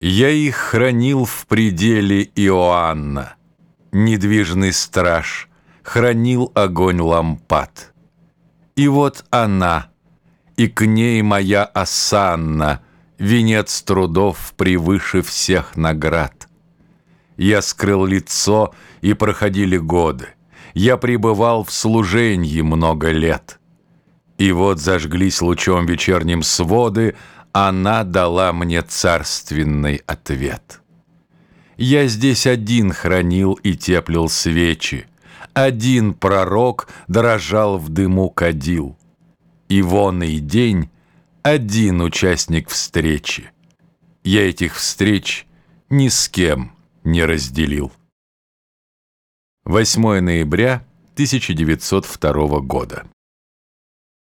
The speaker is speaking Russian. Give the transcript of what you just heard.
Я их хранил в пределе Иоанна. Недвижный страж хранил огонь лампад. И вот она, и к ней моя осанна, Венец трудов превыше всех наград. Я скрыл лицо, и проходили годы. Я пребывал в служении много лет. И вот зажглись лучом вечерним своды, она дала мне царственный ответ. Я здесь один хранил и теплил свечи, Один пророк дрожал в дыму кадил. И вон и день один участник встречи. Я этих встреч ни с кем не разделил. 8 ноября 1902 года.